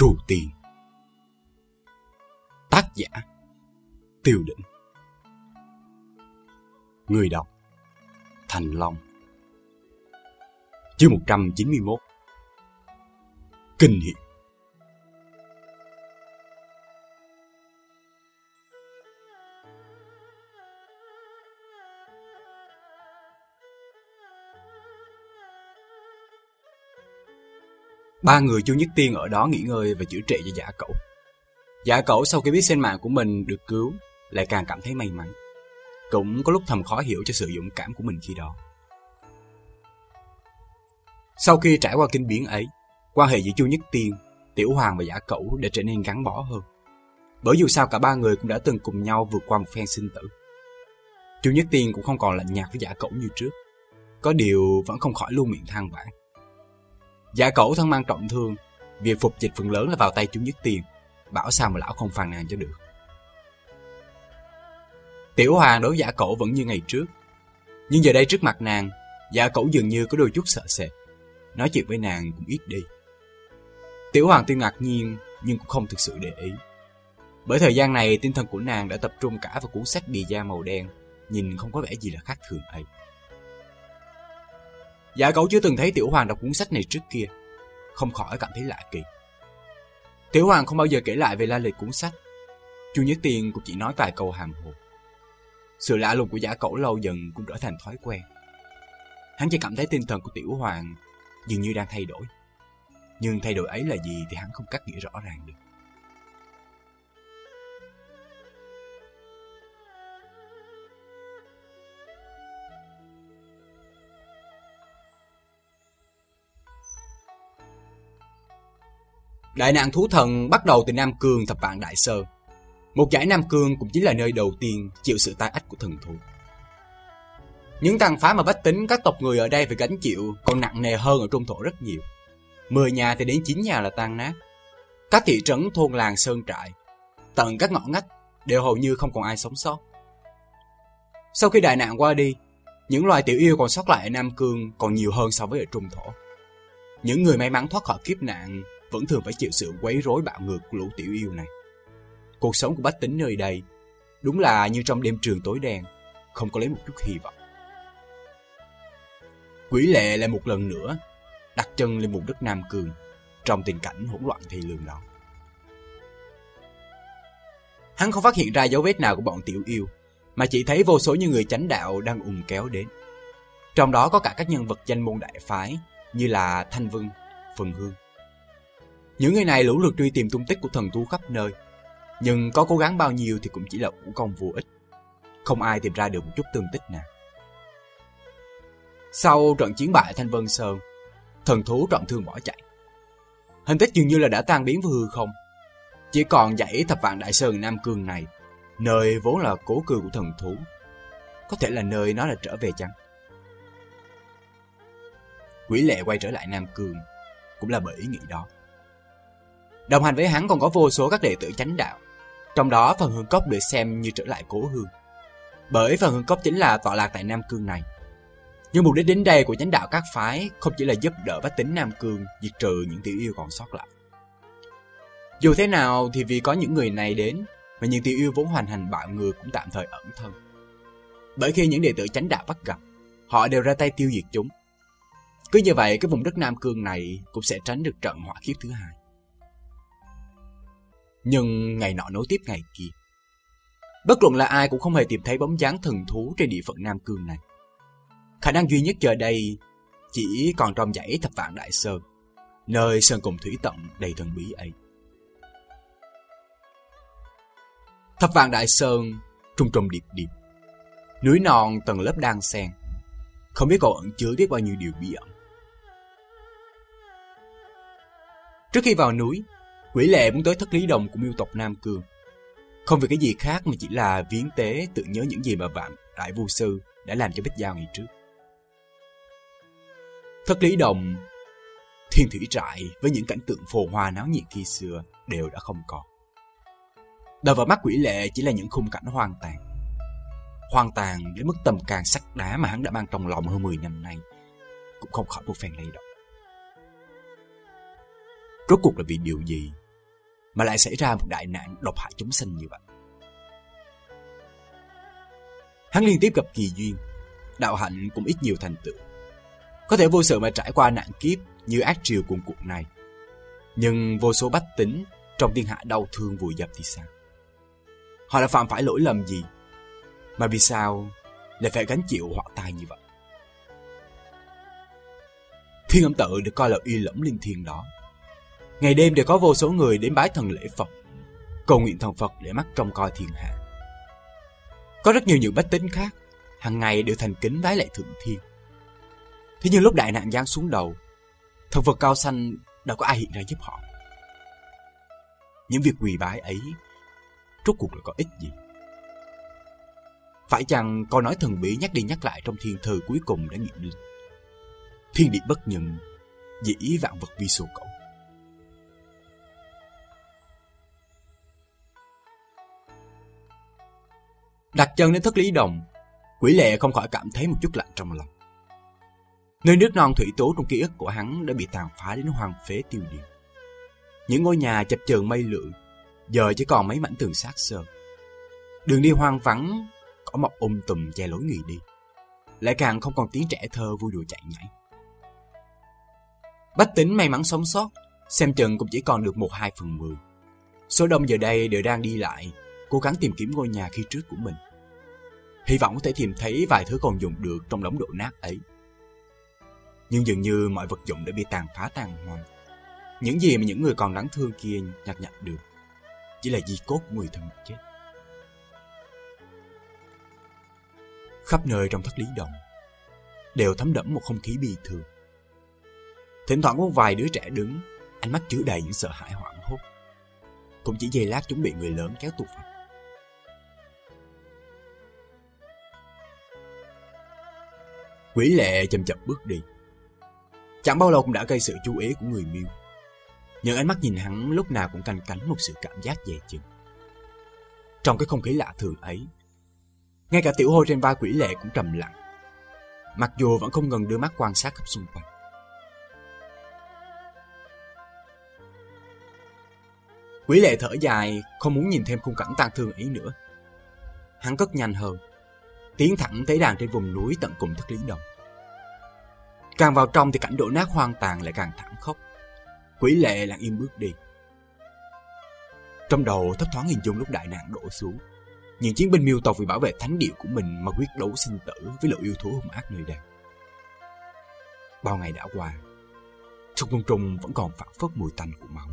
Trù Tiền Tác giả Tiêu Định. Người đọc Thành Long. Chương 191 Kinh hiệp. Ba người Chu Nhất Tiên ở đó nghỉ ngơi và chữa trị cho giả Cẩu. Giả Cẩu sau khi biết sinh mạng của mình được cứu, lại càng cảm thấy may mắn. Cũng có lúc thầm khó hiểu cho sự dũng cảm của mình khi đó. Sau khi trải qua kinh biến ấy, quan hệ giữa Chu Nhất Tiên, Tiểu Hoàng và Giả Cẩu đã trở nên gắn bó hơn. Bởi dù sao cả ba người cũng đã từng cùng nhau vượt qua một phen sinh tử. Chu Nhất Tiên cũng không còn lạnh nhạt với Giả Cẩu như trước. Có điều vẫn không khỏi luôn miệng than vãn. Giả Cẩu thân mang trọng thương, việc phục dịch phần lớn là vào tay chúng Nhất tiền, bảo sao mà lão không phàn nàn cho được. Tiểu Hoàng đối Giả Cẩu vẫn như ngày trước, nhưng giờ đây trước mặt nàng, Giả Cẩu dường như có đôi chút sợ sệt nói chuyện với nàng cũng ít đi. Tiểu Hoàng tuy ngạc nhiên nhưng cũng không thực sự để ý. Bởi thời gian này tinh thần của nàng đã tập trung cả vào cuốn sách bìa da màu đen, nhìn không có vẻ gì là khác thường ấy. Giả cậu chưa từng thấy Tiểu Hoàng đọc cuốn sách này trước kia, không khỏi cảm thấy lạ kỳ. Tiểu Hoàng không bao giờ kể lại về la lịch cuốn sách. Chu Nhất Tiên cũng chỉ nói vài câu hàm hồ. Sự lạ lùng của giả cẩu lâu dần cũng trở thành thói quen. Hắn chỉ cảm thấy tinh thần của Tiểu Hoàng dường như đang thay đổi. Nhưng thay đổi ấy là gì thì hắn không cắt nghĩa rõ ràng được. Đại nạn thú thần bắt đầu từ Nam Cương thập vạn Đại Sơn. Một giải Nam Cương cũng chính là nơi đầu tiên chịu sự tai ách của thần thú. Những tàn phá mà bách tính các tộc người ở đây phải gánh chịu còn nặng nề hơn ở trung thổ rất nhiều. Mười nhà thì đến chín nhà là tan nát. Các thị trấn thôn làng sơn trại, tận các ngõ ngách đều hầu như không còn ai sống sót. Sau khi đại nạn qua đi, những loài tiểu yêu còn sót lại ở Nam Cương còn nhiều hơn so với ở Trung Thổ. Những người may mắn thoát khỏi kiếp nạn vẫn thường phải chịu sự quấy rối bạo ngược của lũ tiểu yêu này. Cuộc sống của bách tính nơi đây đúng là như trong đêm trường tối đen, không có lấy một chút hy vọng. Quỷ lệ lại một lần nữa đặt chân lên vùng đất Nam Cường trong tình cảnh hỗn loạn thì lường đó. Hắn không phát hiện ra dấu vết nào của bọn tiểu yêu, mà chỉ thấy vô số những người chánh đạo đang ùn kéo đến. Trong đó có cả các nhân vật danh môn đại phái như là Thanh Vân, Phần Hương. Những người này lũ lượt truy tìm tung tích của thần thú khắp nơi, nhưng có cố gắng bao nhiêu thì cũng chỉ là vũ công vô ích. Không ai tìm ra được một chút tương tích nào. Sau trận chiến bại Thanh Vân Sơn, thần thú trọng thương bỏ chạy. Hình tích dường như là đã tan biến vào hư không. Chỉ còn dãy thập vạn đại sơn Nam Cương này, nơi vốn là cố cư của thần thú. Có thể là nơi nó là trở về chăng? Quỷ lệ quay trở lại Nam Cương, cũng là bởi ý nghĩ đó. Đồng hành với hắn còn có vô số các đệ tử chánh đạo, trong đó phần hương cốc được xem như trở lại cố hương. Bởi phần hương cốc chính là tọa lạc tại Nam Cương này. Nhưng mục đích đến đây của chánh đạo các phái không chỉ là giúp đỡ bách tính Nam Cương diệt trừ những tiểu yêu còn sót lại. Dù thế nào thì vì có những người này đến mà những tiểu yêu vốn hoành hành bạo ngược cũng tạm thời ẩn thân. Bởi khi những đệ tử chánh đạo bắt gặp, họ đều ra tay tiêu diệt chúng. Cứ như vậy cái vùng đất Nam Cương này cũng sẽ tránh được trận hỏa kiếp thứ hai. Nhưng ngày nọ nối tiếp ngày kia. Bất luận là ai cũng không hề tìm thấy bóng dáng thần thú trên địa phận Nam Cương này. Khả năng duy nhất giờ đây chỉ còn trong dãy thập vạn đại sơn, nơi sơn cùng thủy tận đầy thần bí ấy. Thập vạn đại sơn trung trùng điệp điệp, núi non tầng lớp đan xen, không biết còn ẩn chứa biết bao nhiêu điều bí ẩn. Trước khi vào núi, quỷ lệ muốn tới thất lý đồng của miêu tộc Nam Cương. Không vì cái gì khác mà chỉ là viếng tế tự nhớ những gì mà vạn đại vu sư đã làm cho Bích Giao ngày trước. Thất lý đồng, thiên thủy trại với những cảnh tượng phồn hoa náo nhiệt khi xưa đều đã không còn. Đầu vào mắt quỷ lệ chỉ là những khung cảnh hoang tàn. Hoang tàn đến mức tầm càng sắt đá mà hắn đã mang trong lòng hơn 10 năm nay cũng không khỏi một phen lay động. Rốt cuộc là vì điều gì mà lại xảy ra một đại nạn độc hại chúng sinh như vậy. Hắn liên tiếp gặp kỳ duyên, đạo hạnh cũng ít nhiều thành tựu. Có thể vô sự mà trải qua nạn kiếp như ác triều cuồng cuộc này. Nhưng vô số bách tính trong thiên hạ đau thương vùi dập thì sao? Họ đã phạm phải lỗi lầm gì? Mà vì sao lại phải gánh chịu họa tai như vậy? Thiên âm tự được coi là uy lẫm linh thiêng đó. Ngày đêm đều có vô số người đến bái thần lễ Phật, cầu nguyện thần Phật để mắt trông coi thiên hạ. Có rất nhiều những bách tính khác, hàng ngày đều thành kính vái lạy thượng thiên. Thế nhưng lúc đại nạn giáng xuống đầu, thần Phật cao xanh đâu có ai hiện ra giúp họ. Những việc quỳ bái ấy, rốt cuộc là có ích gì? Phải chăng câu nói thần bí nhắc đi nhắc lại trong thiên thư cuối cùng đã nghiệm linh? Thiên địa bất nhận, dĩ vạn vật vi số cậu. Đặt chân đến thất lý đồng, quỷ lệ không khỏi cảm thấy một chút lạnh trong lòng. Nơi nước non thủy tố trong ký ức của hắn đã bị tàn phá đến hoang phế tiêu diệt. Những ngôi nhà chập chờn mây lượn, giờ chỉ còn mấy mảnh tường sát sơ. Đường đi hoang vắng, có mọc um tùm che lối người đi. Lại càng không còn tiếng trẻ thơ vui đùa chạy nhảy. Bách tính may mắn sống sót, xem chừng cũng chỉ còn được một hai phần mười. Số đông giờ đây đều đang đi lại, cố gắng tìm kiếm ngôi nhà khi trước của mình. Hy vọng có thể tìm thấy vài thứ còn dùng được trong đống đổ nát ấy. Nhưng dường như mọi vật dụng đã bị tàn phá tàn hoàn. Những gì mà những người còn đáng thương kia nhặt nhặt được chỉ là di cốt của người thân chết. Khắp nơi trong thất lý động đều thấm đẫm một không khí bi thương. Thỉnh thoảng có vài đứa trẻ đứng, ánh mắt chứa đầy những sợ hãi hoảng hốt. Cũng chỉ giây lát chúng bị người lớn kéo tụt vào. Quỷ lệ chậm chậm bước đi. Chẳng bao lâu cũng đã gây sự chú ý của người miêu. Những ánh mắt nhìn hắn lúc nào cũng canh cánh một sự cảm giác dè chừng. Trong cái không khí lạ thường ấy, ngay cả tiểu hôi trên vai quỷ lệ cũng trầm lặng. Mặc dù vẫn không ngừng đưa mắt quan sát khắp xung quanh. Quỷ lệ thở dài, không muốn nhìn thêm khung cảnh tang thương ấy nữa. Hắn cất nhanh hơn, tiến thẳng tới đàn trên vùng núi tận cùng thất lý đồng. Càng vào trong thì cảnh đổ nát hoang tàn lại càng thảm khốc. Quỷ lệ lặng im bước đi. Trong đầu thấp thoáng hình dung lúc đại nạn đổ xuống. Những chiến binh miêu tộc vì bảo vệ thánh địa của mình mà quyết đấu sinh tử với lũ yêu thú hung ác nơi đây. Bao ngày đã qua, trong cung trùng vẫn còn phản phất mùi tanh của máu.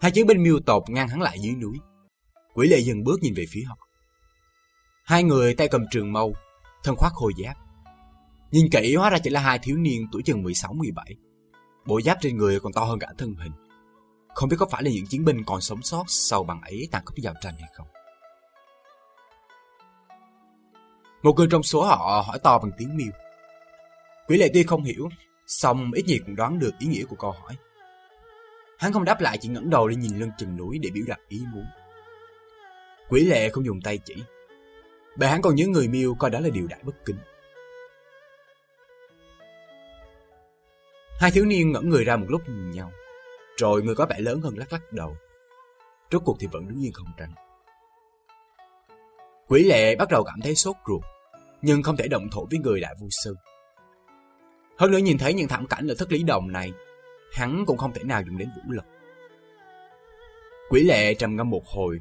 Hai chiến binh miêu tộc ngăn hắn lại dưới núi. Quỷ lệ dừng bước nhìn về phía họ. Hai người tay cầm trường mâu, thân khoác khôi giáp. Nhìn kỹ hóa ra chỉ là hai thiếu niên tuổi chừng 16-17. Bộ giáp trên người còn to hơn cả thân hình. Không biết có phải là những chiến binh còn sống sót sau bằng ấy tàn khốc giao tranh hay không. Một người trong số họ hỏi to bằng tiếng miêu. Quỷ lệ tuy không hiểu, song ít nhiều cũng đoán được ý nghĩa của câu hỏi. Hắn không đáp lại chỉ ngẩng đầu lên nhìn lưng chừng núi để biểu đạt ý muốn. Quỷ lệ không dùng tay chỉ. Bởi hắn còn nhớ người miêu coi đó là điều đại bất kính. Hai thiếu niên ngẩn người ra một lúc nhìn nhau. Rồi người có vẻ lớn hơn lắc lắc đầu. Rốt cuộc thì vẫn đứng yên không tranh. Quỷ lệ bắt đầu cảm thấy sốt ruột, nhưng không thể động thổ với người đại vô sư. Hơn nữa nhìn thấy những thảm cảnh ở thất lý đồng này, hắn cũng không thể nào dùng đến vũ lực. Quỷ lệ trầm ngâm một hồi,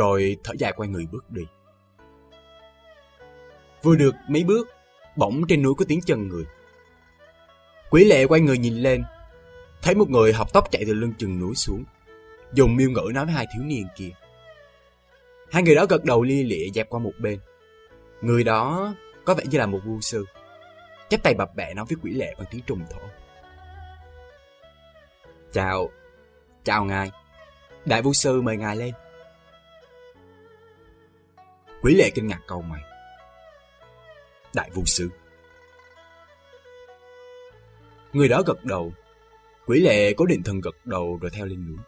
rồi thở dài quay người bước đi. Vừa được mấy bước, bỗng trên núi có tiếng chân người. Quý lệ quay người nhìn lên, thấy một người học tóc chạy từ lưng chừng núi xuống, dùng miêu ngữ nói với hai thiếu niên kia. Hai người đó gật đầu lia lịa dẹp qua một bên. Người đó có vẻ như là một vu sư, chắp tay bập bẹ nói với quỷ lệ bằng tiếng trùng thổ. Chào, chào ngài. Đại vu sư mời ngài lên. Quý lệ kinh ngạc cầu mày. Đại vũ sư. Người đó gật đầu. Quý lệ cố định thần gật đầu rồi theo lên núi.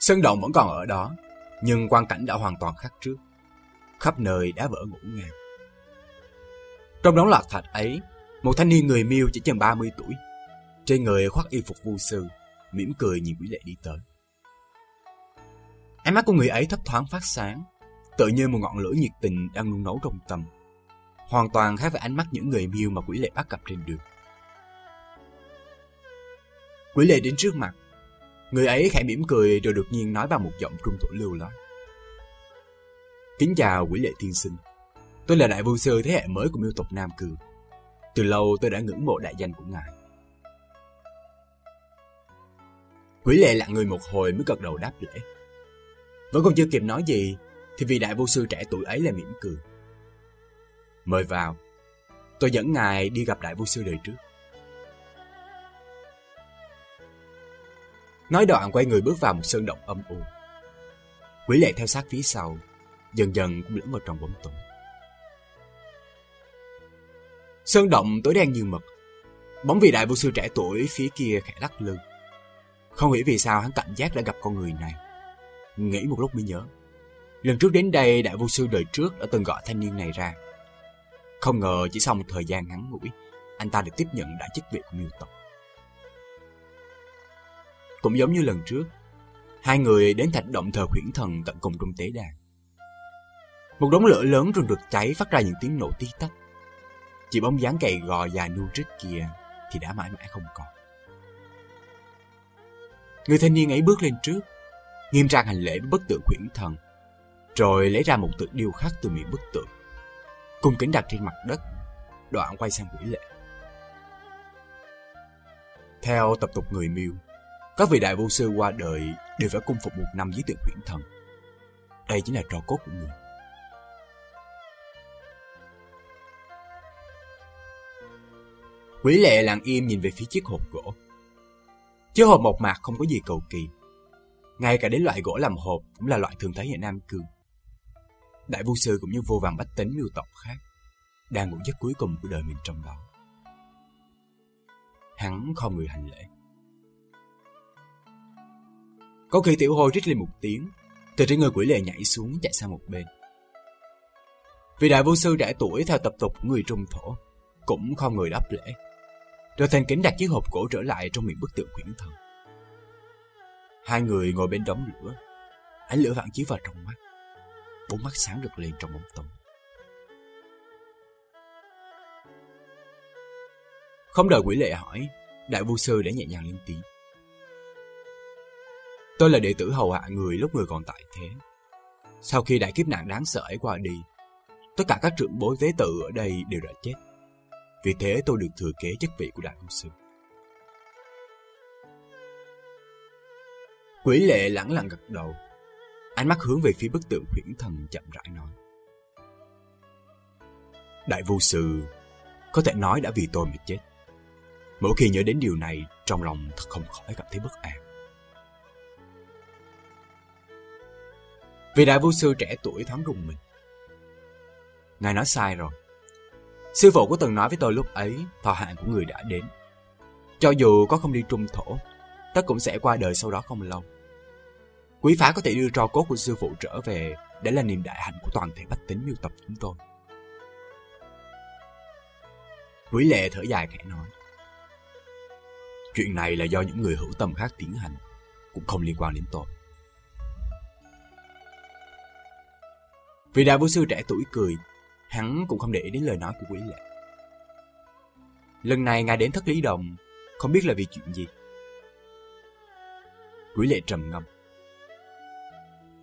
Sân động vẫn còn ở đó, nhưng quang cảnh đã hoàn toàn khác trước. Khắp nơi đã vỡ ngủ ngang. Trong đống lạc thạch ấy, một thanh niên người miêu chỉ chừng 30 tuổi. Trên người khoác y phục vu sư, mỉm cười nhìn quý lệ đi tới. Ánh mắt của người ấy thấp thoáng phát sáng, tự như một ngọn lửa nhiệt tình đang nung nấu trong tâm. Hoàn toàn khác với ánh mắt những người miêu mà quỷ lệ bắt gặp trên đường. Quỷ lệ đến trước mặt, người ấy khẽ mỉm cười rồi đột nhiên nói bằng một giọng trung thổ lưu loát. Kính chào quỷ lệ tiên sinh. Tôi là đại vương sư thế hệ mới của miêu tộc Nam Cương. Từ lâu tôi đã ngưỡng mộ đại danh của ngài. Quỷ lệ lặng người một hồi mới gật đầu đáp lễ. Vẫn còn chưa kịp nói gì, thì vị đại vô sư trẻ tuổi ấy lại mỉm cười. Mời vào, tôi dẫn ngài đi gặp đại vô sư đời trước. Nói đoạn quay người bước vào một sơn động âm u. Quỷ lệ theo sát phía sau, dần dần cũng lẫn vào trong bóng tối. Sơn động tối đen như mực. Bóng vị đại vô sư trẻ tuổi phía kia khẽ lắc lư. Không hiểu vì sao hắn cảm giác đã gặp con người này. Nghĩ một lúc mới nhớ. Lần trước đến đây đại vô sư đời trước đã từng gọi thanh niên này ra. Không ngờ chỉ sau một thời gian ngắn ngủi, anh ta được tiếp nhận đại chức vị của miêu tộc. Cũng giống như lần trước, hai người đến thạch động thờ khuyển thần tận cùng trong tế đàn. Một đống lửa lớn rừng được cháy phát ra những tiếng nổ tí tách. Chỉ bóng dáng gầy gò già nu trước kia thì đã mãi mãi không còn. Người thanh niên ấy bước lên trước, nghiêm trang hành lễ với bức tượng khuyển thần, rồi lấy ra một tượng điêu khắc từ miệng bức tượng. Cung kính đặt trên mặt đất, đoạn quay sang quỷ lệ. Theo tập tục người miêu, các vị đại vô sư qua đời đều phải cung phục một năm dưới tượng khuyển thần. Đây chính là trò cốt của người. Quỷ lệ lặng im nhìn về phía chiếc hộp gỗ. Chiếc hộp một mặt không có gì cầu kỳ. Ngay cả đến loại gỗ làm hộp cũng là loại thường thấy ở Nam Cương. Đại vu sư cũng như vô vàng bách tính miêu tộc khác, đang ngủ giấc cuối cùng của đời mình trong đó. Hắn không người hành lễ. Có khi tiểu hôi rít lên một tiếng, từ trên người quỷ lệ nhảy xuống chạy sang một bên. Vì đại vô sư đã tuổi theo tập tục của người trung thổ, cũng không người đáp lễ rồi thành kính đặt chiếc hộp cổ trở lại trong miệng bức tượng quyển thần. Hai người ngồi bên đống lửa, ánh lửa vạn chiếu vào trong mắt, bốn mắt sáng rực lên trong bóng tối. Không đợi quỷ lệ hỏi, đại vô sư đã nhẹ nhàng lên tiếng. Tôi là đệ tử hầu hạ người lúc người còn tại thế. Sau khi đại kiếp nạn đáng sợ ấy qua đi, tất cả các trưởng bối tế tự ở đây đều đã chết. Vì thế tôi được thừa kế chức vị của Đại vô Sư. Quỷ lệ lẳng lặng gật đầu. Ánh mắt hướng về phía bức tượng huyễn thần chậm rãi nói. Đại vô sư có thể nói đã vì tôi mà chết. Mỗi khi nhớ đến điều này, trong lòng thật không khỏi cảm thấy bất an. Vì đại vô sư trẻ tuổi thoáng rùng mình. Ngài nói sai rồi. Sư phụ có từng nói với tôi lúc ấy, thọ hạn của người đã đến. Cho dù có không đi trung thổ, tất cũng sẽ qua đời sau đó không lâu. Quý phái có thể đưa tro cốt của sư phụ trở về để là niềm đại hạnh của toàn thể bách tính miêu tập chúng tôi. Quý lệ thở dài khẽ nói. Chuyện này là do những người hữu tâm khác tiến hành, cũng không liên quan đến tôi. Vì đại vũ sư trẻ tuổi cười, Hắn cũng không để ý đến lời nói của quý lệ. Lần này ngài đến thất lý đồng, không biết là vì chuyện gì. Quý lệ trầm ngâm.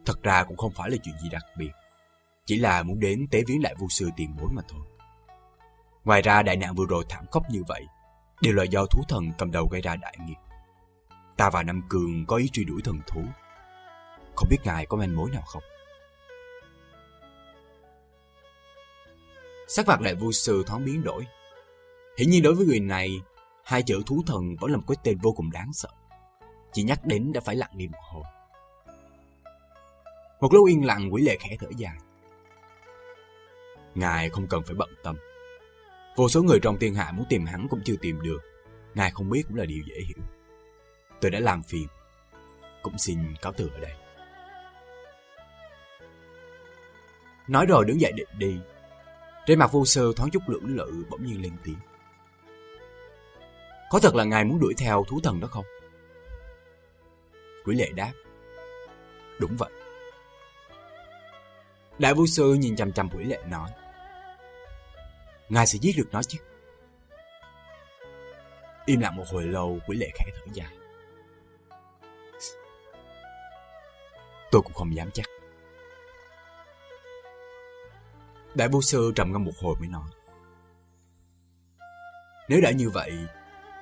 Thật ra cũng không phải là chuyện gì đặc biệt, chỉ là muốn đến tế viếng lại vu sư tiền bối mà thôi. Ngoài ra đại nạn vừa rồi thảm khốc như vậy, đều là do thú thần cầm đầu gây ra đại nghiệp. Ta và Nam Cường có ý truy đuổi thần thú. Không biết ngài có manh mối nào không? Sắc mặt đại vu sư thoáng biến đổi. Hiển nhiên đối với người này, hai chữ thú thần vẫn là một cái tên vô cùng đáng sợ. Chỉ nhắc đến đã phải lặng đi một hồi. Một lúc yên lặng, quỷ lệ khẽ thở dài. Ngài không cần phải bận tâm. Vô số người trong thiên hạ muốn tìm hắn cũng chưa tìm được. Ngài không biết cũng là điều dễ hiểu. Tôi đã làm phiền. Cũng xin cáo từ ở đây. Nói rồi đứng dậy định đi Trên mặt vô sơ thoáng chút lưỡng lự bỗng nhiên lên tiếng. Có thật là ngài muốn đuổi theo thú thần đó không? Quỷ lệ đáp. Đúng vậy. Đại vũ sư nhìn chằm chằm quỷ lệ nói. Ngài sẽ giết được nó chứ? Im lặng một hồi lâu, quỷ lệ khẽ thở dài. Tôi cũng không dám chắc. Đại vũ sư trầm ngâm một hồi mới nói. Nếu đã như vậy,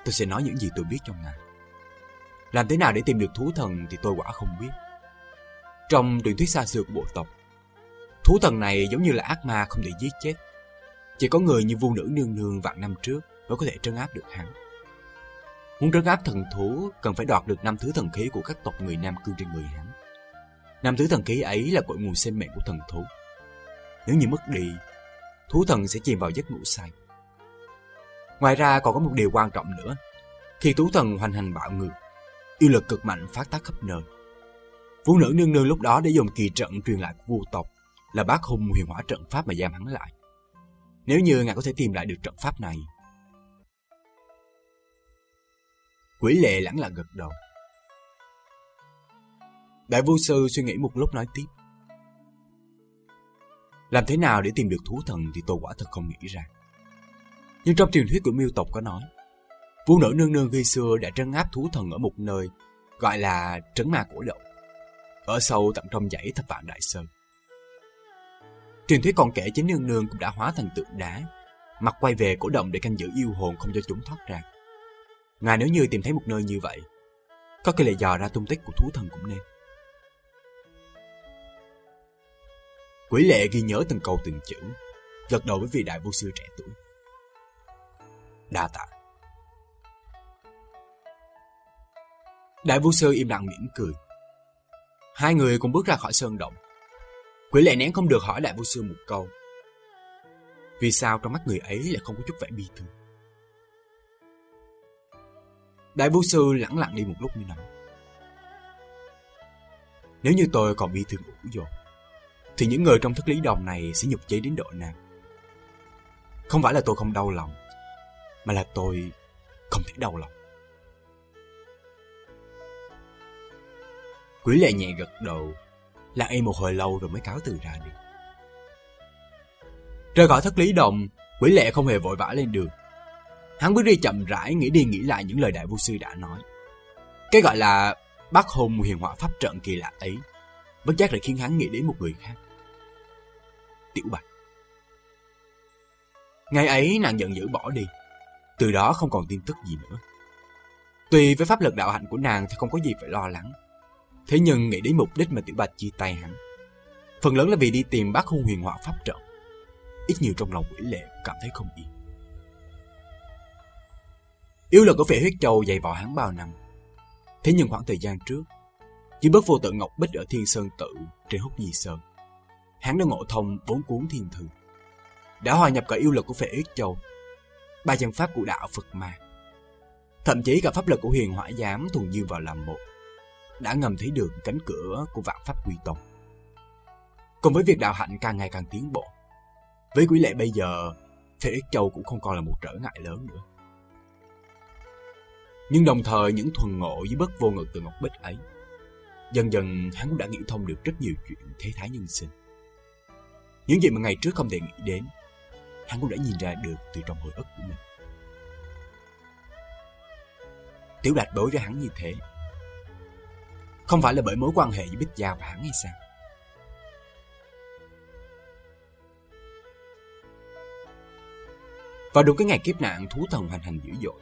tôi sẽ nói những gì tôi biết cho ngài. Làm thế nào để tìm được thú thần thì tôi quả không biết. Trong truyền thuyết xa xưa của bộ tộc, thú thần này giống như là ác ma không thể giết chết. Chỉ có người như vu nữ nương nương vạn năm trước mới có thể trấn áp được hắn. Muốn trấn áp thần thú cần phải đoạt được năm thứ thần khí của các tộc người Nam Cương trên người hắn. Năm thứ thần khí ấy là cội nguồn sinh mệnh của thần thú. Nếu như mất đi, thú thần sẽ chìm vào giấc ngủ say. Ngoài ra còn có một điều quan trọng nữa. Khi thú thần hoành hành bạo ngược, yêu lực cực mạnh phát tác khắp nơi. Vũ nữ nương nương lúc đó đã dùng kỳ trận truyền lại của vua tộc là bác hùng huyền hỏa trận pháp mà giam hắn lại. Nếu như ngài có thể tìm lại được trận pháp này. Quỷ lệ lẳng lặng gật đầu. Đại vô sư suy nghĩ một lúc nói tiếp. Làm thế nào để tìm được thú thần thì tôi quả thật không nghĩ ra. Nhưng trong truyền thuyết của miêu tộc có nói, Vũ nữ nương nương khi xưa đã trấn áp thú thần ở một nơi gọi là trấn ma cổ động, ở sâu tận trong dãy thập vạn đại sơn. Truyền thuyết còn kể chính nương nương cũng đã hóa thành tượng đá, mặt quay về cổ động để canh giữ yêu hồn không cho chúng thoát ra. Ngài nếu như tìm thấy một nơi như vậy, có cái lệ dò ra tung tích của thú thần cũng nên. Quỷ lệ ghi nhớ từng câu từng chữ, gật đầu với vị đại vô sư trẻ tuổi. Đa tạ. Đại vô sư im lặng mỉm cười. Hai người cùng bước ra khỏi sơn động. Quỷ lệ nén không được hỏi đại vô sư một câu. Vì sao trong mắt người ấy lại không có chút vẻ bi thương? Đại vô sư lẳng lặng đi một lúc như nói. Nếu như tôi còn bi thương ủ dột, thì những người trong thức lý đồng này sẽ nhục chế đến độ nào? Không phải là tôi không đau lòng, mà là tôi không thể đau lòng. Quỷ lệ nhẹ gật đầu, lặng im một hồi lâu rồi mới cáo từ ra đi. Rời khỏi thất lý đồng, quỷ lệ không hề vội vã lên đường. Hắn bước đi chậm rãi nghĩ đi nghĩ lại những lời đại vô sư đã nói. Cái gọi là bác hùng huyền họa pháp trận kỳ lạ ấy, bất giác lại khiến hắn nghĩ đến một người khác. Tiểu Bạch. Ngày ấy nàng giận dữ bỏ đi, từ đó không còn tin tức gì nữa. Tuy với pháp lực đạo hạnh của nàng thì không có gì phải lo lắng. Thế nhưng nghĩ đến mục đích mà Tiểu Bạch chia tay hắn. Phần lớn là vì đi tìm bác hung huyền họa pháp trận. Ít nhiều trong lòng quỷ lệ cảm thấy không yên. Yêu lực của phệ huyết châu dày vào hắn bao năm. Thế nhưng khoảng thời gian trước, chỉ bất vô tự Ngọc Bích ở Thiên Sơn Tự trên húc Nhi Sơn. Hắn đã ngộ thông bốn cuốn thiên thư. Đã hòa nhập cả yêu lực của phệ huyết châu, ba chân pháp của đạo Phật Ma. Thậm chí cả pháp lực của huyền hỏa giám thuần dương vào làm một. Đã ngầm thấy được cánh cửa của vạn pháp quy tông. Cùng với việc đạo hạnh càng ngày càng tiến bộ, với quỷ lệ bây giờ, phệ huyết châu cũng không còn là một trở ngại lớn nữa. Nhưng đồng thời những thuần ngộ với bất vô ngực từ Ngọc Bích ấy Dần dần hắn cũng đã nghĩ thông được rất nhiều chuyện thế thái nhân sinh Những gì mà ngày trước không thể nghĩ đến Hắn cũng đã nhìn ra được từ trong hồi ức của mình Tiểu Đạt đối với hắn như thế không phải là bởi mối quan hệ với Bích Giao và hắn hay sao Vào đúng cái ngày kiếp nạn thú thần hành hành dữ dội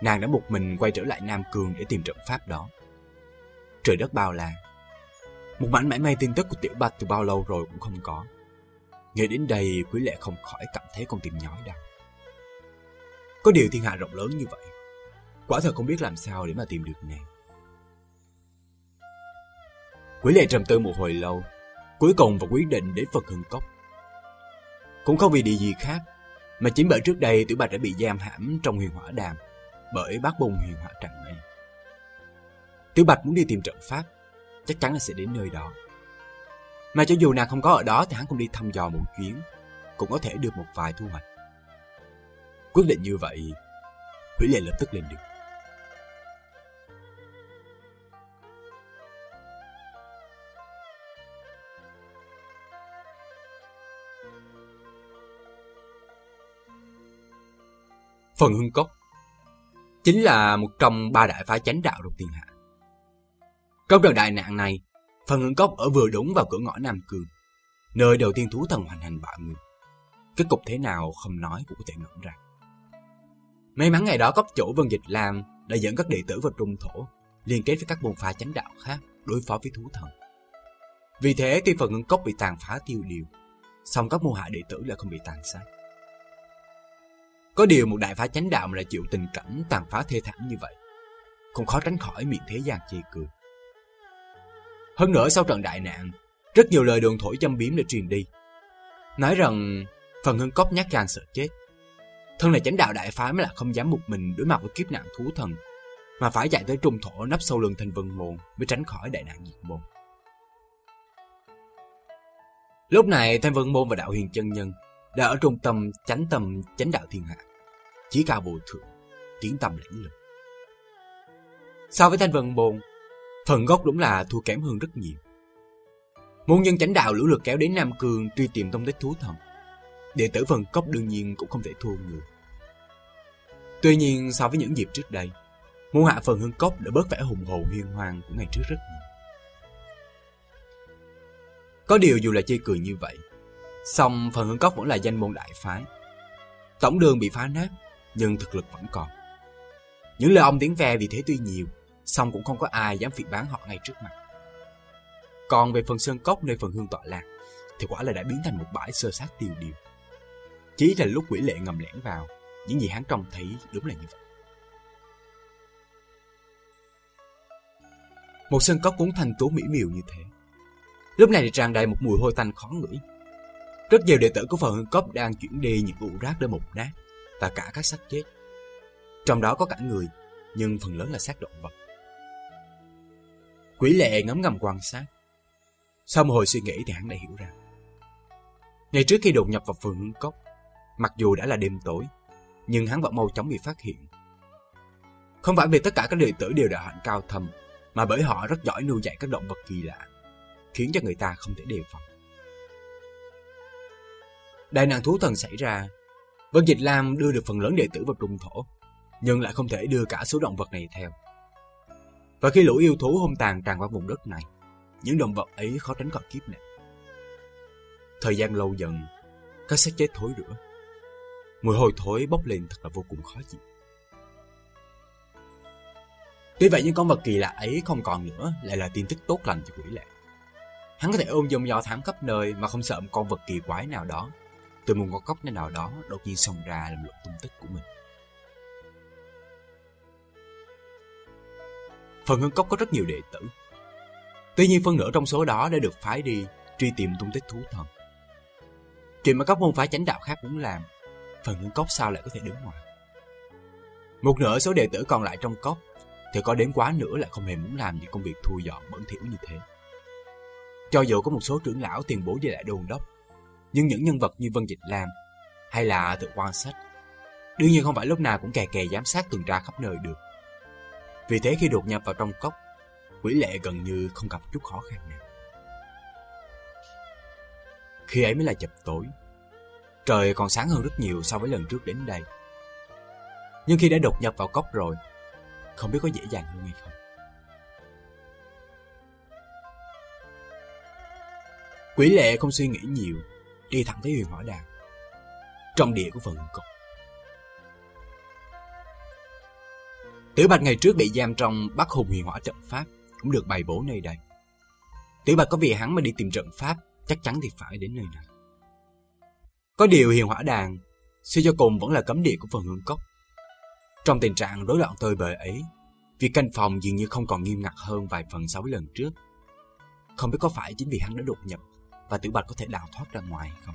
nàng đã một mình quay trở lại Nam Cương để tìm trận pháp đó. Trời đất bao la. Một mảnh mãi may tin tức của Tiểu Bạch từ bao lâu rồi cũng không có. Nghe đến đây, Quý Lệ không khỏi cảm thấy con tim nhói đau. Có điều thiên hạ rộng lớn như vậy, quả thật không biết làm sao để mà tìm được nàng. Quý Lệ trầm tư một hồi lâu, cuối cùng và quyết định đến Phật Hưng Cốc. Cũng không vì điều gì khác, mà chính bởi trước đây Tiểu Bạch đã bị giam hãm trong huyền hỏa đàm bởi bác Bùng huyền hỏa trận này. Tiểu Bạch muốn đi tìm trận pháp, chắc chắn là sẽ đến nơi đó. Mà cho dù nàng không có ở đó thì hắn cũng đi thăm dò một chuyến, cũng có thể được một vài thu hoạch. Quyết định như vậy, Hủy Lệ lập tức lên đường. Phần Hưng Cốc chính là một trong ba đại phái chánh đạo trong thiên hạ. Trong trận đại nạn này, Phần Hưng Cốc ở vừa đúng vào cửa ngõ Nam cường, nơi đầu tiên thú thần hoành hành bạo nguyên. Kết cục thế nào không nói cũng có thể ngẫm ra. May mắn ngày đó cốc chủ Vân Dịch Lam đã dẫn các đệ tử vào trung thổ, liên kết với các môn phái chánh đạo khác đối phó với thú thần. Vì thế tuy phần ngân cốc bị tàn phá tiêu điều, song các môn hạ đệ tử lại không bị tàn sát. Có điều một đại phái chánh đạo mà lại chịu tình cảnh tàn phá thê thảm như vậy, không khó tránh khỏi miệng thế gian chê cười. Hơn nữa sau trận đại nạn, rất nhiều lời đường thổi châm biếm đã truyền đi. Nói rằng phần hưng cốc nhát gan sợ chết. Thân là chánh đạo đại phái mới là không dám một mình đối mặt với kiếp nạn thú thần, mà phải chạy tới trung thổ nấp sâu lưng thành vân môn mới tránh khỏi đại nạn diệt môn. Lúc này Thanh Vân Môn và Đạo Huyền Chân Nhân đã ở trung tâm chánh tâm chánh đạo thiên hạ, chí cao bồi thường, tiếng tâm lãnh lực. So với Thanh Vân Môn, phần gốc đúng là thua kém hơn rất nhiều. Môn nhân chánh đạo lũ lượt kéo đến Nam Cương truy tìm tông tích thú thần. Đệ tử phần cốc đương nhiên cũng không thể thua người. Tuy nhiên so với những dịp trước đây, môn hạ phần hương cốc đã bớt vẻ hùng hồ huyên hoang của ngày trước rất nhiều. Có điều dù là chê cười như vậy, song phần hương cốc vẫn là danh môn đại phái. Tổng đường bị phá nát, nhưng thực lực vẫn còn. Những lời ông tiếng ve vì thế tuy nhiều, song cũng không có ai dám phỉ bán họ ngay trước mặt. Còn về phần sơn cốc nơi phần hương tọa lạc, thì quả là đã biến thành một bãi sơ sát tiêu điều. Chỉ là lúc quỷ lệ ngầm lẻn vào, những gì hắn trông thấy đúng là như vậy. Một sân cốc cuốn thành tú mỹ miều như thế. Lúc này thì tràn đầy một mùi hôi tanh khó ngửi. Rất nhiều đệ tử của phần hương cốc đang chuyển đi những ụ rác để mục nát và cả các xác chết. Trong đó có cả người, nhưng phần lớn là xác động vật. Quỷ lệ ngấm ngầm quan sát. Sau một hồi suy nghĩ thì hắn đã hiểu ra. Ngày trước khi đột nhập vào phường hương cốc, mặc dù đã là đêm tối, nhưng hắn vẫn mau chóng bị phát hiện. Không phải vì tất cả các đệ tử đều đã hạnh cao thầm, mà bởi họ rất giỏi nuôi dạy các động vật kỳ lạ, khiến cho người ta không thể đề phòng. Đại nạn thú thần xảy ra, Vân Dịch Lam đưa được phần lớn đệ tử vào trung thổ, nhưng lại không thể đưa cả số động vật này theo. Và khi lũ yêu thú hung tàn tràn qua vùng đất này, những động vật ấy khó tránh khỏi kiếp nạn. Thời gian lâu dần, các xác chết thối rữa. Mùi hôi thối bốc lên thật là vô cùng khó chịu. Tuy vậy những con vật kỳ lạ ấy không còn nữa lại là tin tức tốt lành cho quỷ lệ. Hắn có thể ôm dòng dò thám khắp nơi mà không sợ một con vật kỳ quái nào đó từ một ngõ cốc nào đó đột nhiên xông ra làm lộ tung tích của mình. Phần hương cốc có rất nhiều đệ tử. Tuy nhiên phân nửa trong số đó đã được phái đi truy tìm tung tích thú thần. Chuyện mà các môn phái chánh đạo khác muốn làm, phần hương cốc sao lại có thể đứng ngoài. Một nửa số đệ tử còn lại trong cốc thì có đến quá nữa lại không hề muốn làm những công việc thu dọn bẩn thỉu như thế. Cho dù có một số trưởng lão tiền bố với lại đồn đốc, nhưng những nhân vật như Vân Dịch Lam hay là tự quan sách, đương nhiên không phải lúc nào cũng kè kè giám sát tuần tra khắp nơi được. Vì thế khi đột nhập vào trong cốc, quỷ lệ gần như không gặp chút khó khăn nào. Khi ấy mới là chập tối, trời còn sáng hơn rất nhiều so với lần trước đến đây. Nhưng khi đã đột nhập vào cốc rồi, không biết có dễ dàng hơn hay không. Quỷ lệ không suy nghĩ nhiều, đi thẳng tới huyền hỏa đàn. Trong địa của phần cốc. Tiểu Bạch ngày trước bị giam trong Bắc Hùng huyền hỏa trận pháp, cũng được bày bố nơi đây. Tiểu Bạch có vì hắn mà đi tìm trận pháp, chắc chắn thì phải đến nơi này. Có điều huyền hỏa đàn, suy cho cùng vẫn là cấm địa của phần hương cốc. Trong tình trạng rối loạn tơi bời ấy, việc canh phòng dường như không còn nghiêm ngặt hơn vài phần sáu lần trước. Không biết có phải chính vì hắn đã đột nhập và Tiểu Bạch có thể đào thoát ra ngoài hay không?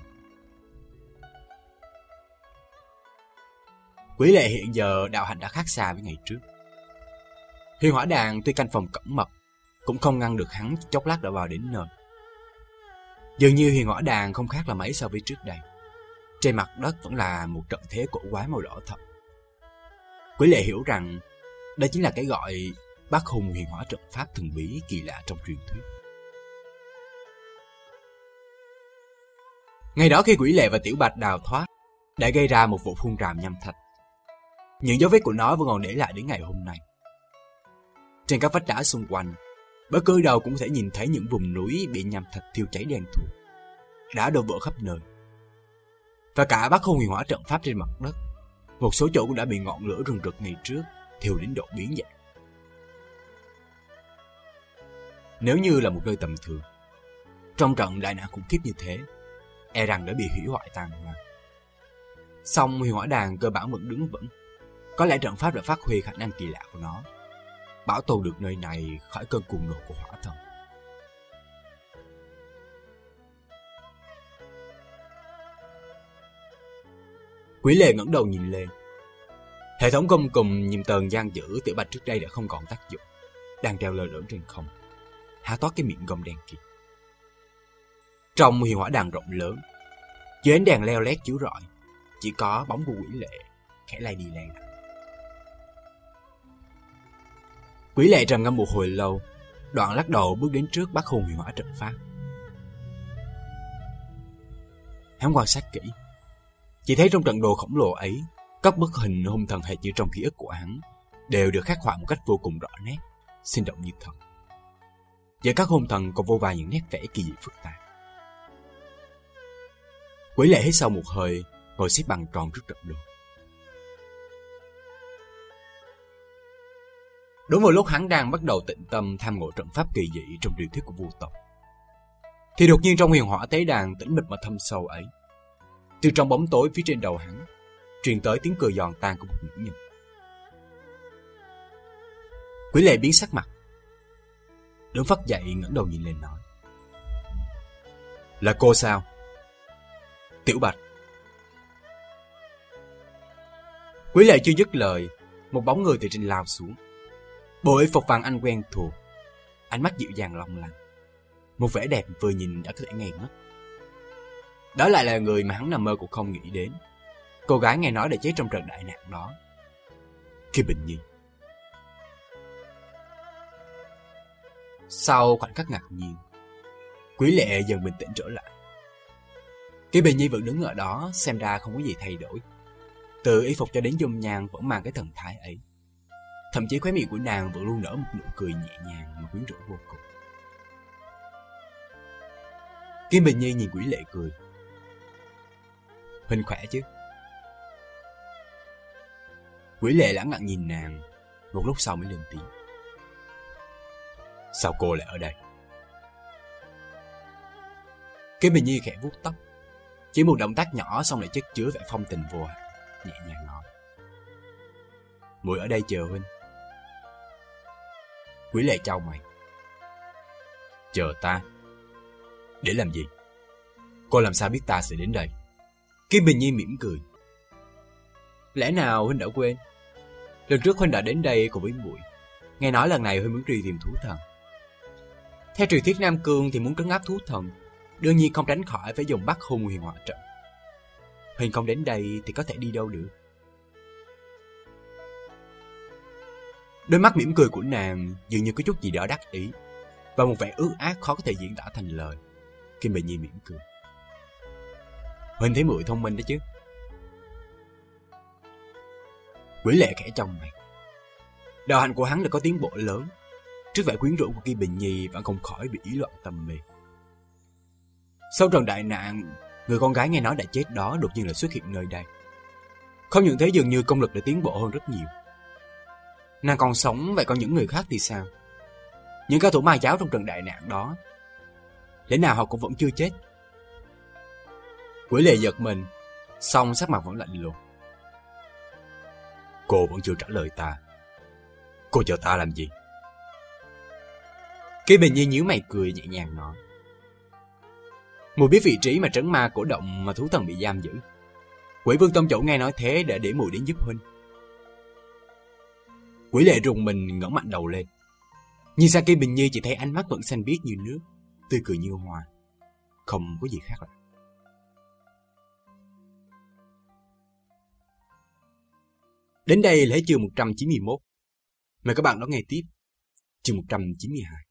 Quỷ lệ hiện giờ đạo hành đã khác xa với ngày trước. Huyền hỏa đàn tuy canh phòng cẩn mật, cũng không ngăn được hắn chốc lát đã vào đến nơi. Dường như huyền hỏa đàn không khác là mấy so với trước đây. Trên mặt đất vẫn là một trận thế cổ quái màu đỏ thẫm. Quý lệ hiểu rằng đây chính là cái gọi bác hùng huyền hỏa trận pháp thần bí kỳ lạ trong truyền thuyết. Ngày đó khi quỷ lệ và tiểu bạch đào thoát, đã gây ra một vụ phun tràm nham thạch. Những dấu vết của nó vẫn còn để lại đến ngày hôm nay. Trên các vách đá xung quanh, bất cứ đâu cũng có thể nhìn thấy những vùng núi bị nham thạch thiêu cháy đen thui, đã đổ vỡ khắp nơi. Và cả bác không huyền hóa trận pháp trên mặt đất, một số chỗ cũng đã bị ngọn lửa rừng rực ngày trước thiêu đến độ biến dạng. Nếu như là một nơi tầm thường, trong trận đại nạn khủng khiếp như thế, e rằng đã bị hủy hoại tàn hoang. Song huyền hỏa đàn cơ bản vẫn đứng vững. Có lẽ trận pháp đã phát huy khả năng kỳ lạ của nó, bảo tồn được nơi này khỏi cơn cuồng nộ của hỏa thần. Quý lệ ngẩng đầu nhìn lên. Hệ thống công cùng nhìn tờn gian giữ tiểu bạch trước đây đã không còn tác dụng, đang treo lơ lửng trên không, há toát cái miệng gông đen kia. Trong huyền hỏa đàn rộng lớn, dưới ánh đèn leo lét chiếu rọi, chỉ có bóng của quỷ lệ khẽ lay đi lay lại. Quỷ lệ trầm ngâm một hồi lâu, đoạn lắc đầu bước đến trước bác hùng huyền hỏa trận pháp. Hắn quan sát kỹ, chỉ thấy trong trận đồ khổng lồ ấy, các bức hình hung thần hệt như trong ký ức của hắn đều được khắc họa một cách vô cùng rõ nét, sinh động như thật. Và các hung thần còn vô vài những nét vẽ kỳ dị phức tạp. Quỷ lệ hít sâu một hơi, ngồi xếp bằng tròn trước trận đồ. Đúng vào lúc hắn đang bắt đầu tịnh tâm tham ngộ trận pháp kỳ dị trong truyền thuyết của vua tộc. Thì đột nhiên trong huyền hỏa tế đàn tĩnh mịch mà thâm sâu ấy, từ trong bóng tối phía trên đầu hắn, truyền tới tiếng cười giòn tan của một nữ nhân. Quỷ lệ biến sắc mặt, đứng phát dậy ngẩng đầu nhìn lên nói. Là cô sao? Tiểu Bạch. Quý lệ chưa dứt lời, một bóng người từ trên lao xuống. Bộ y phục vàng anh quen thuộc, ánh mắt dịu dàng long lanh. Một vẻ đẹp vừa nhìn đã có thể ngây mất. Đó lại là người mà hắn nằm mơ cũng không nghĩ đến. Cô gái nghe nói đã chết trong trận đại nạn đó. Khi bình nhiên. Sau khoảnh khắc ngạc nhiên, Quý lệ dần bình tĩnh trở lại. Cái bình nhi vẫn đứng ở đó, xem ra không có gì thay đổi. Từ y phục cho đến dung nhan vẫn mang cái thần thái ấy. Thậm chí khóe miệng của nàng vẫn luôn nở một nụ cười nhẹ nhàng mà quyến rũ vô cùng. Kim Bình Nhi nhìn quỷ lệ cười. Huynh khỏe chứ? Quỷ lệ lãng ngạn nhìn nàng, một lúc sau mới lên tiếng. Sao cô lại ở đây? Kim Bình Nhi khẽ vuốt tóc, chỉ một động tác nhỏ xong lại chất chứa vẻ phong tình vô hạn, nhẹ nhàng nói. Muội ở đây chờ huynh. Quý lệ chào mày. Chờ ta? Để làm gì? Cô làm sao biết ta sẽ đến đây? Kim Bình Nhi mỉm cười. Lẽ nào huynh đã quên? Lần trước huynh đã đến đây cùng với muội. Nghe nói lần này huynh muốn truy tìm thú thần. Theo truyền thuyết Nam Cương thì muốn trấn áp thú thần đương nhiên không tránh khỏi phải dùng bắt hung huyền họa trận. Huyền không đến đây thì có thể đi đâu được. Đôi mắt mỉm cười của nàng dường như có chút gì đó đắc ý và một vẻ ước ác khó có thể diễn tả thành lời. Kim Bình Nhi mỉm cười. Huyền thấy muội thông minh đó chứ. Quỷ lệ khẽ trong mày. Đạo hành của hắn đã có tiến bộ lớn. Trước vẻ quyến rũ của Kim Bình Nhi vẫn không khỏi bị ý loạn tâm mê. Sau trận đại nạn, người con gái nghe nói đã chết đó đột nhiên lại xuất hiện nơi đây. Không những thế dường như công lực đã tiến bộ hơn rất nhiều. Nàng còn sống, vậy còn những người khác thì sao? Những cao thủ ma giáo trong trận đại nạn đó, lẽ nào họ cũng vẫn chưa chết? Quỷ lệ giật mình, xong sắc mặt vẫn lạnh lùng. Cô vẫn chưa trả lời ta. Cô chờ ta làm gì? Kỳ bình nhiên nhíu mày cười nhẹ nhàng nói. Mùi biết vị trí mà trấn ma cổ động mà thú thần bị giam giữ. Quỷ vương tông chủ nghe nói thế để để mùi đến giúp huynh. Quỷ lệ rùng mình ngẩng mạnh đầu lên. Nhìn xa kia Bình Nhi chỉ thấy ánh mắt vẫn xanh biếc như nước, tươi cười như hoa. Không có gì khác lạ. Đến đây là hết chương 191. Mời các bạn đón nghe tiếp chương 192.